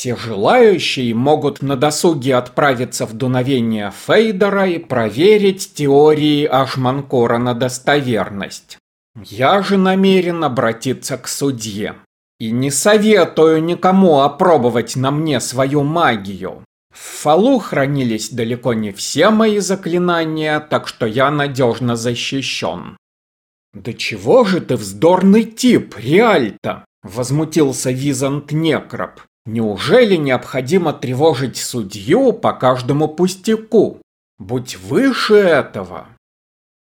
Все желающие могут на досуге отправиться в дуновение Фейдера и проверить теории Ашманкора на достоверность. Я же намерен обратиться к судье. И не советую никому опробовать на мне свою магию. В Фалу хранились далеко не все мои заклинания, так что я надежно защищен. «Да чего же ты вздорный тип, Реальто?» – возмутился Визант Некроп. «Неужели необходимо тревожить судью по каждому пустяку? Будь выше этого!»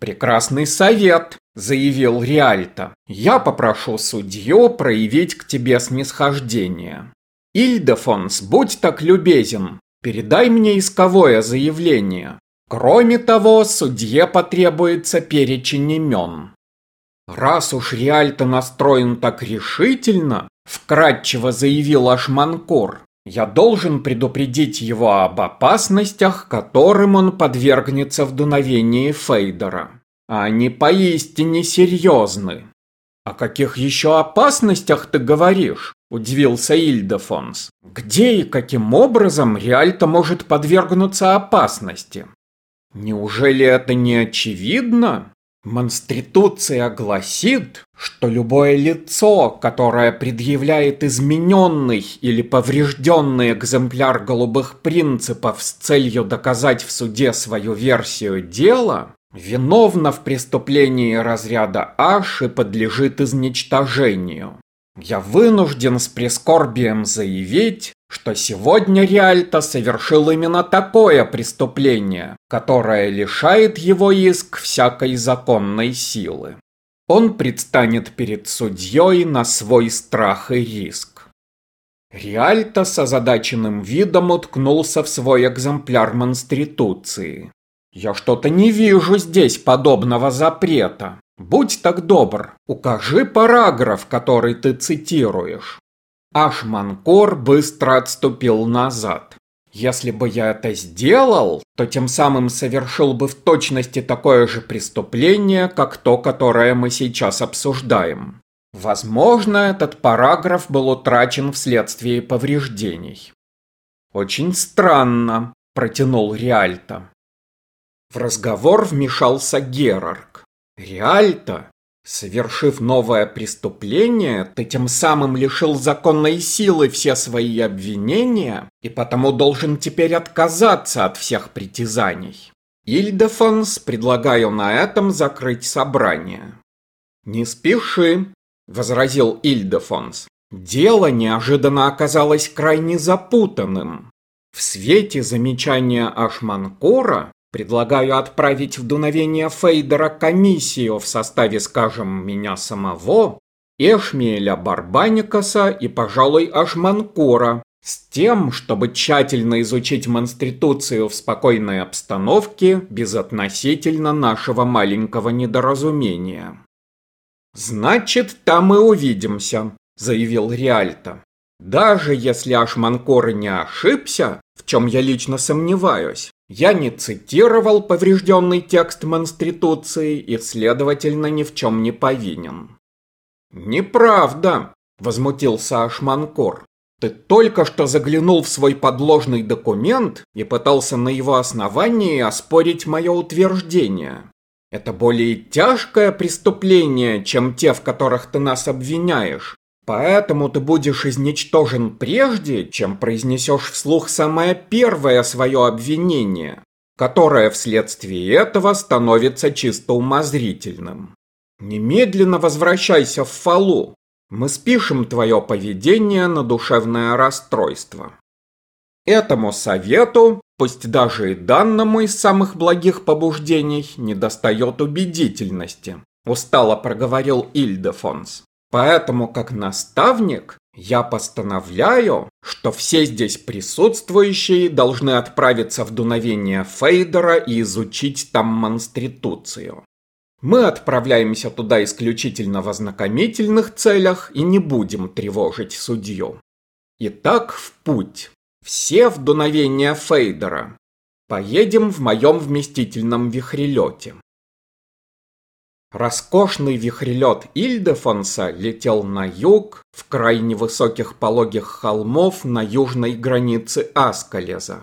«Прекрасный совет», – заявил Реальто. «Я попрошу судью проявить к тебе снисхождение. Ильдефонс, будь так любезен, передай мне исковое заявление. Кроме того, судье потребуется перечень имен». «Раз уж Реальто настроен так решительно», – вкратчиво заявил Ашманкор, – «я должен предупредить его об опасностях, которым он подвергнется в дуновении Фейдера. Они поистине серьезны». «О каких еще опасностях ты говоришь?» – удивился Ильдефонс. «Где и каким образом Реальто может подвергнуться опасности?» «Неужели это не очевидно?» Монстритуция гласит, что любое лицо, которое предъявляет измененный или поврежденный экземпляр голубых принципов с целью доказать в суде свою версию дела, виновно в преступлении разряда H и подлежит изничтожению. Я вынужден с прискорбием заявить, что сегодня Риальто совершил именно такое преступление, которое лишает его иск всякой законной силы. Он предстанет перед судьей на свой страх и риск. Риальто с озадаченным видом уткнулся в свой экземпляр Монстритуции. «Я что-то не вижу здесь подобного запрета. Будь так добр, укажи параграф, который ты цитируешь». Ашманкор быстро отступил назад. Если бы я это сделал, то тем самым совершил бы в точности такое же преступление, как то, которое мы сейчас обсуждаем. Возможно, этот параграф был утрачен вследствие повреждений. Очень странно, протянул Риальто. В разговор вмешался Герарк. Риальто, Совершив новое преступление, ты тем самым лишил законной силы все свои обвинения и потому должен теперь отказаться от всех притязаний. Ильдефонс, предлагаю на этом закрыть собрание. Не спеши, возразил Ильдефонс. Дело неожиданно оказалось крайне запутанным. В свете замечания Ашманкора Предлагаю отправить в дуновение Фейдера комиссию в составе, скажем, меня самого, Эшмиэля Барбаникаса и, пожалуй, Ашманкора, с тем, чтобы тщательно изучить Монстритуцию в спокойной обстановке безотносительно нашего маленького недоразумения. «Значит, там и увидимся», — заявил Риальто. «Даже если Ашманкор не ошибся, в чем я лично сомневаюсь, я не цитировал поврежденный текст Монстритуции и, следовательно, ни в чем не повинен. «Неправда!» – возмутился Ашманкор. «Ты только что заглянул в свой подложный документ и пытался на его основании оспорить мое утверждение. Это более тяжкое преступление, чем те, в которых ты нас обвиняешь, Поэтому ты будешь изничтожен прежде, чем произнесешь вслух самое первое свое обвинение, которое вследствие этого становится чисто умозрительным. Немедленно возвращайся в Фалу. Мы спишем твое поведение на душевное расстройство. Этому совету, пусть даже и данному из самых благих побуждений, недостает убедительности, устало проговорил Ильдефонс. Поэтому, как наставник, я постановляю, что все здесь присутствующие должны отправиться в дуновение Фейдера и изучить там монстритуцию. Мы отправляемся туда исключительно в ознакомительных целях и не будем тревожить судью. Итак, в путь. Все в дуновение Фейдера. Поедем в моем вместительном вихрелете. Роскошный вихрелет Ильдефонса летел на юг, в крайне высоких пологих холмов на южной границе Аскалеза.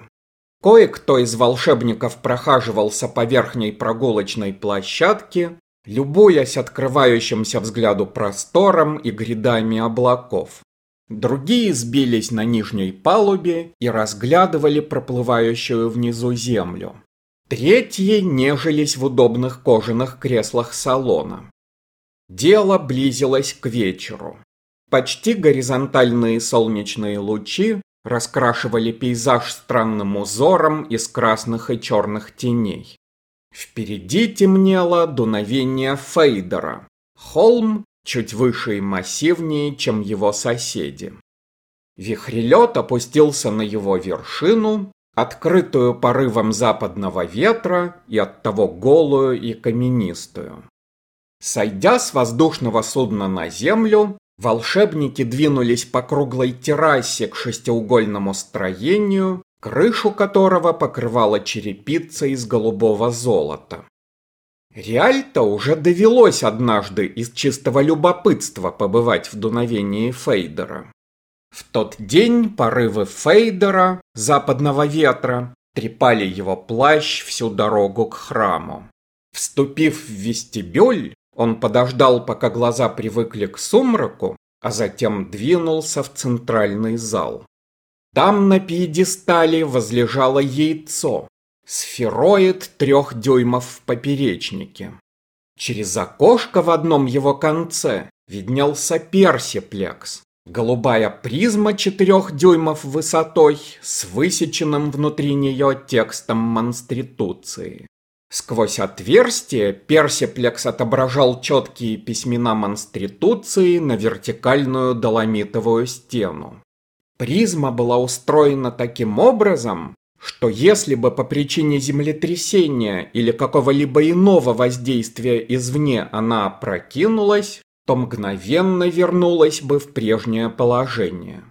Кое-кто из волшебников прохаживался по верхней прогулочной площадке, любуясь открывающимся взгляду простором и грядами облаков. Другие сбились на нижней палубе и разглядывали проплывающую внизу землю. Третьи нежились в удобных кожаных креслах салона. Дело близилось к вечеру. Почти горизонтальные солнечные лучи раскрашивали пейзаж странным узором из красных и черных теней. Впереди темнело дуновение Фейдера. Холм чуть выше и массивнее, чем его соседи. Вихрелет опустился на его вершину открытую порывом западного ветра и оттого голую и каменистую. Сойдя с воздушного судна на землю, волшебники двинулись по круглой террасе к шестиугольному строению, крышу которого покрывала черепица из голубого золота. Реальто уже довелось однажды из чистого любопытства побывать в дуновении Фейдера. В тот день порывы Фейдера, западного ветра, трепали его плащ всю дорогу к храму. Вступив в вестибюль, он подождал, пока глаза привыкли к сумраку, а затем двинулся в центральный зал. Там на пьедестале возлежало яйцо, сфероид трех дюймов в поперечнике. Через окошко в одном его конце виднелся персиплекс, Голубая призма четырех дюймов высотой с высеченным внутри нее текстом монстритуции. Сквозь отверстие персиплекс отображал четкие письмена монстритуции на вертикальную доломитовую стену. Призма была устроена таким образом, что если бы по причине землетрясения или какого-либо иного воздействия извне она опрокинулась, то мгновенно вернулась бы в прежнее положение.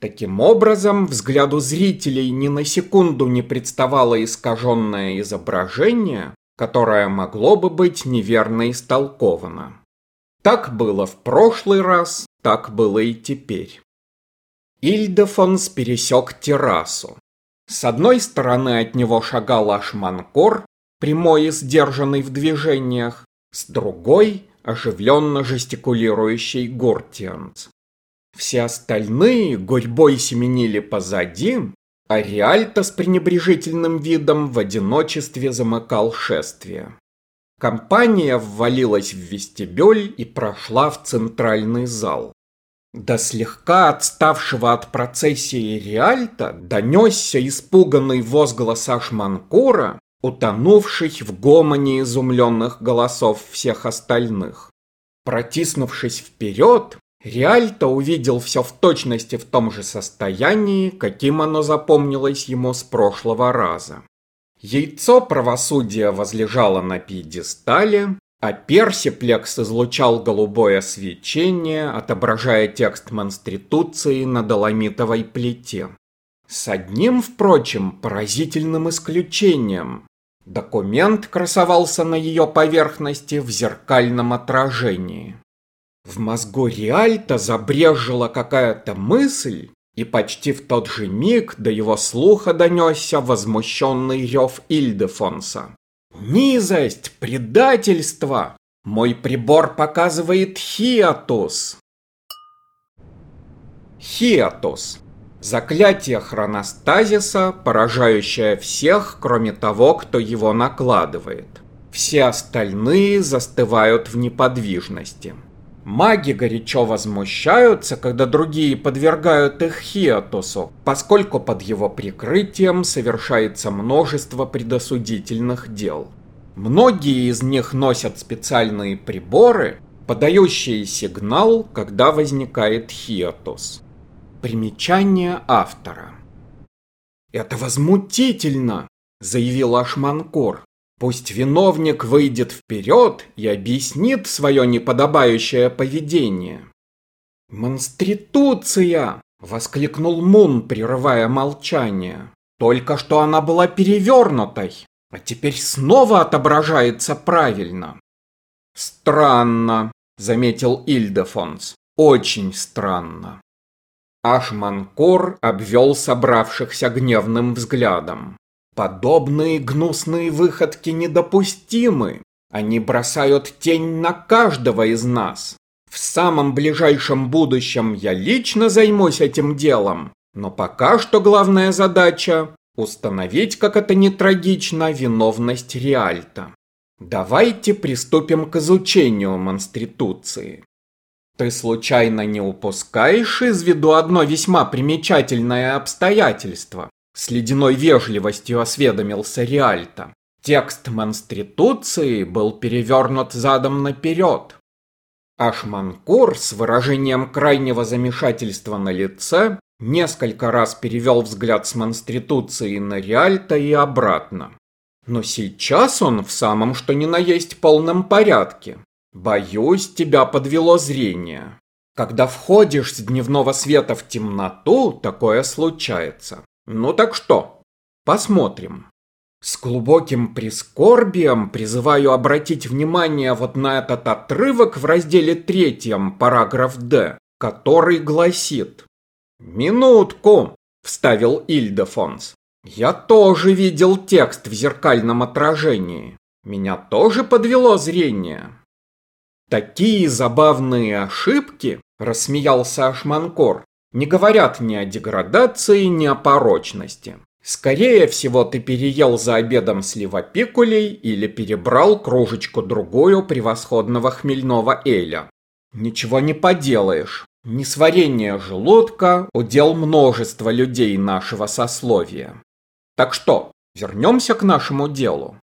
Таким образом, взгляду зрителей ни на секунду не представало искаженное изображение, которое могло бы быть неверно истолковано. Так было в прошлый раз, так было и теперь. Ильдефонс пересек террасу. С одной стороны от него шагал Ашманкор, прямой и сдержанный в движениях, с другой оживленно жестикулирующий Гортианц. Все остальные гурьбой семенили позади, а Риальто с пренебрежительным видом в одиночестве замыкал шествие. Компания ввалилась в вестибюль и прошла в центральный зал. До слегка отставшего от процессии Риальто донесся испуганный возглас Ашманкура, утонувший в гомоне изумленных голосов всех остальных. Протиснувшись вперед, Риальто увидел все в точности в том же состоянии, каким оно запомнилось ему с прошлого раза. Яйцо правосудия возлежало на пьедестале, а персиплекс излучал голубое свечение, отображая текст Монстритуции на доломитовой плите. С одним, впрочем, поразительным исключением. Документ красовался на ее поверхности в зеркальном отражении. В мозгу Риальта забрежила какая-то мысль, и почти в тот же миг до его слуха донесся возмущенный рев Ильдефонса. «Низость! Предательство! Мой прибор показывает Хиатус!» Хиатус Заклятие хроностазиса, поражающее всех, кроме того, кто его накладывает. Все остальные застывают в неподвижности. Маги горячо возмущаются, когда другие подвергают их хиатусу, поскольку под его прикрытием совершается множество предосудительных дел. Многие из них носят специальные приборы, подающие сигнал, когда возникает хиатус. Примечание автора. «Это возмутительно!» – заявил Ашманкор. «Пусть виновник выйдет вперед и объяснит свое неподобающее поведение». «Монстритуция!» – воскликнул Мун, прерывая молчание. «Только что она была перевернутой, а теперь снова отображается правильно». Странно, заметил Ильдефонс. Очень странно. Ашманкор обвел собравшихся гневным взглядом. Подобные гнусные выходки недопустимы. Они бросают тень на каждого из нас. В самом ближайшем будущем я лично займусь этим делом, но пока что главная задача – установить, как это не трагично, виновность Реальта. Давайте приступим к изучению монстритуции. Ты случайно не упускаешь из виду одно весьма примечательное обстоятельство? С ледяной вежливостью осведомился Реальта. Текст монстритуции был перевернут задом наперед. Ашманкур с выражением крайнего замешательства на лице несколько раз перевел взгляд с монстритуции на Риальто и обратно. Но сейчас он в самом что ни на есть полном порядке. Боюсь, тебя подвело зрение. Когда входишь с дневного света в темноту, такое случается. Ну так что, посмотрим. С глубоким прискорбием призываю обратить внимание вот на этот отрывок в разделе третьем, параграф «Д», который гласит «Минутку», — вставил Ильдефонс. «Я тоже видел текст в зеркальном отражении. Меня тоже подвело зрение». «Такие забавные ошибки», — рассмеялся Ашманкор, «не говорят ни о деградации, ни о порочности. Скорее всего, ты переел за обедом сливопикулей или перебрал кружечку-другую превосходного хмельного эля. Ничего не поделаешь. Несварение желудка – удел множества людей нашего сословия. Так что, вернемся к нашему делу.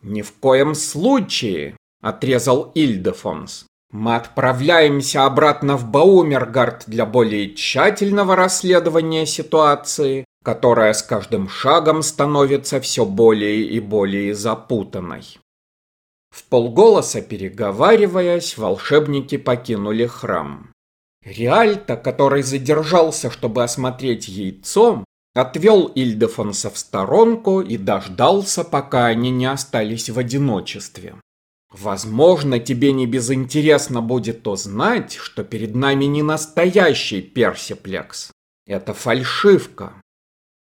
Ни в коем случае, отрезал Ильдефонс. Мы отправляемся обратно в Баумергард для более тщательного расследования ситуации которая с каждым шагом становится все более и более запутанной. В полголоса переговариваясь, волшебники покинули храм. Реальто, который задержался, чтобы осмотреть яйцо, отвел Ильдефонса в сторонку и дождался, пока они не остались в одиночестве. Возможно, тебе не безинтересно будет узнать, что перед нами не настоящий персиплекс. Это фальшивка.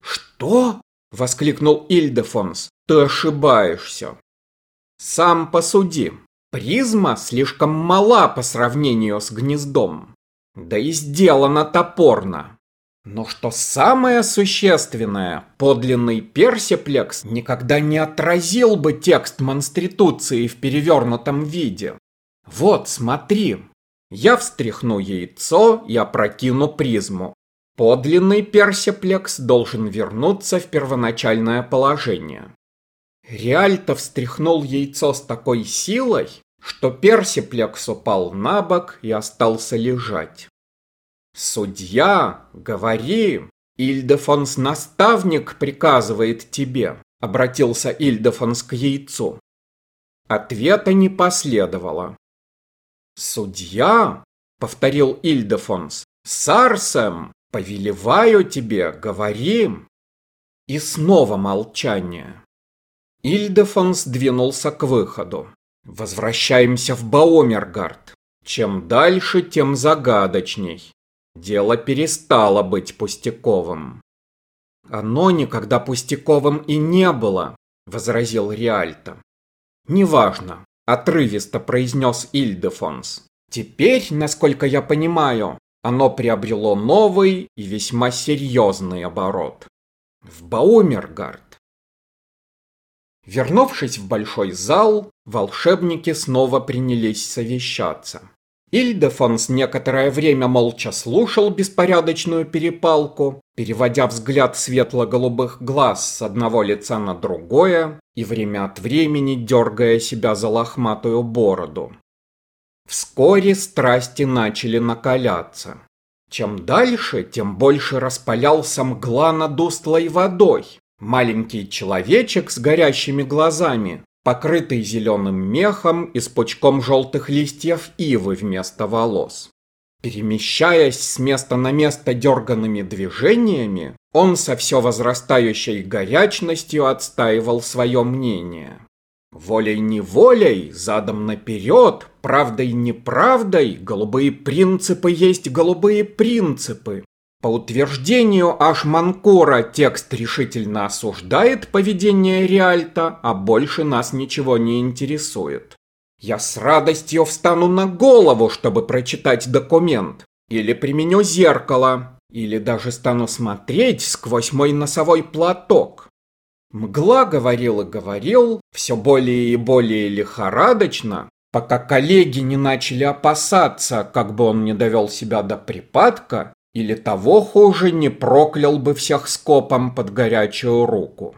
«Что?» — воскликнул Ильдефонс. «Ты ошибаешься». «Сам посуди. Призма слишком мала по сравнению с гнездом. Да и сделана топорно. Но что самое существенное, подлинный персиплекс никогда не отразил бы текст монстритуции в перевернутом виде. Вот, смотри. Я встряхну яйцо и опрокину призму. Подлинный персиплекс должен вернуться в первоначальное положение. Реальто встряхнул яйцо с такой силой, что персиплекс упал на бок и остался лежать. «Судья, говори! Ильдефонс наставник приказывает тебе», — обратился Ильдефонс к яйцу. Ответа не последовало. «Судья?» — повторил Ильдефонс. «Сарсем!» Повелеваю тебе, говорим. И снова молчание. Ильдефонс двинулся к выходу. Возвращаемся в Баомергард. Чем дальше, тем загадочней. Дело перестало быть пустяковым. Оно никогда пустяковым и не было, возразил Риальто. Неважно, отрывисто произнес Ильдефонс. Теперь, насколько я понимаю, оно приобрело новый и весьма серьезный оборот. В Баумергард. Вернувшись в большой зал, волшебники снова принялись совещаться. Ильдефонс некоторое время молча слушал беспорядочную перепалку, переводя взгляд светло-голубых глаз с одного лица на другое и время от времени дергая себя за лохматую бороду. Вскоре страсти начали накаляться. Чем дальше, тем больше распалялся мгла над устлой водой. Маленький человечек с горящими глазами, покрытый зеленым мехом и с пучком желтых листьев ивы вместо волос. Перемещаясь с места на место дерганными движениями, он со все возрастающей горячностью отстаивал свое мнение. Волей-неволей, задом наперед, правдой-неправдой, голубые принципы есть голубые принципы. По утверждению Ашманкора текст решительно осуждает поведение Реальта, а больше нас ничего не интересует. Я с радостью встану на голову, чтобы прочитать документ. Или применю зеркало. Или даже стану смотреть сквозь мой носовой платок. Мгла говорил и говорил, все более и более лихорадочно, пока коллеги не начали опасаться, как бы он не довел себя до припадка, или того хуже, не проклял бы всех скопом под горячую руку.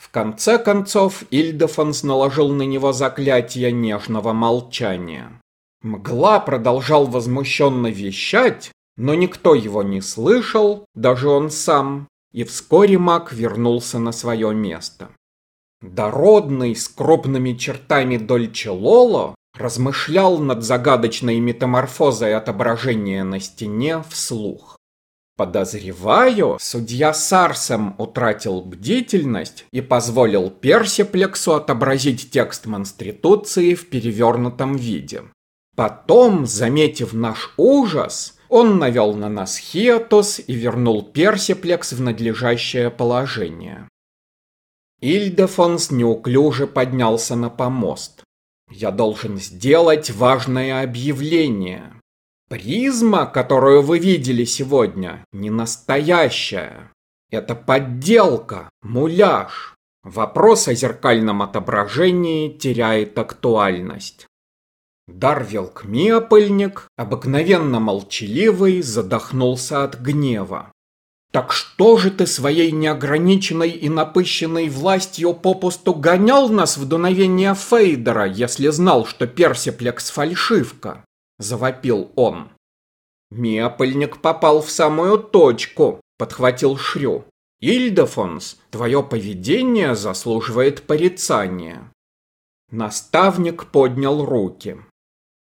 В конце концов, Ильдефонс наложил на него заклятие нежного молчания. Мгла продолжал возмущенно вещать, но никто его не слышал, даже он сам, и вскоре маг вернулся на свое место. Дородный, с крупными чертами Дольче Лоло, размышлял над загадочной метаморфозой отображения на стене вслух. Подозреваю, судья Сарсом утратил бдительность и позволил Персиплексу отобразить текст Монстритуции в перевернутом виде. Потом, заметив наш ужас, он навел на нас Хиатос и вернул Персиплекс в надлежащее положение. Ильдефонс неуклюже поднялся на помост. Я должен сделать важное объявление. Призма, которую вы видели сегодня, не настоящая. Это подделка, муляж. Вопрос о зеркальном отображении теряет актуальность. Дарвилк Миопыльник, обыкновенно молчаливый, задохнулся от гнева. Так что же ты своей неограниченной и напыщенной властью попусту гонял нас в дуновение Фейдера, если знал, что Персиплекс фальшивка? Завопил он. Миопыльник попал в самую точку, подхватил Шрю. Ильдефонс, твое поведение заслуживает порицания. Наставник поднял руки.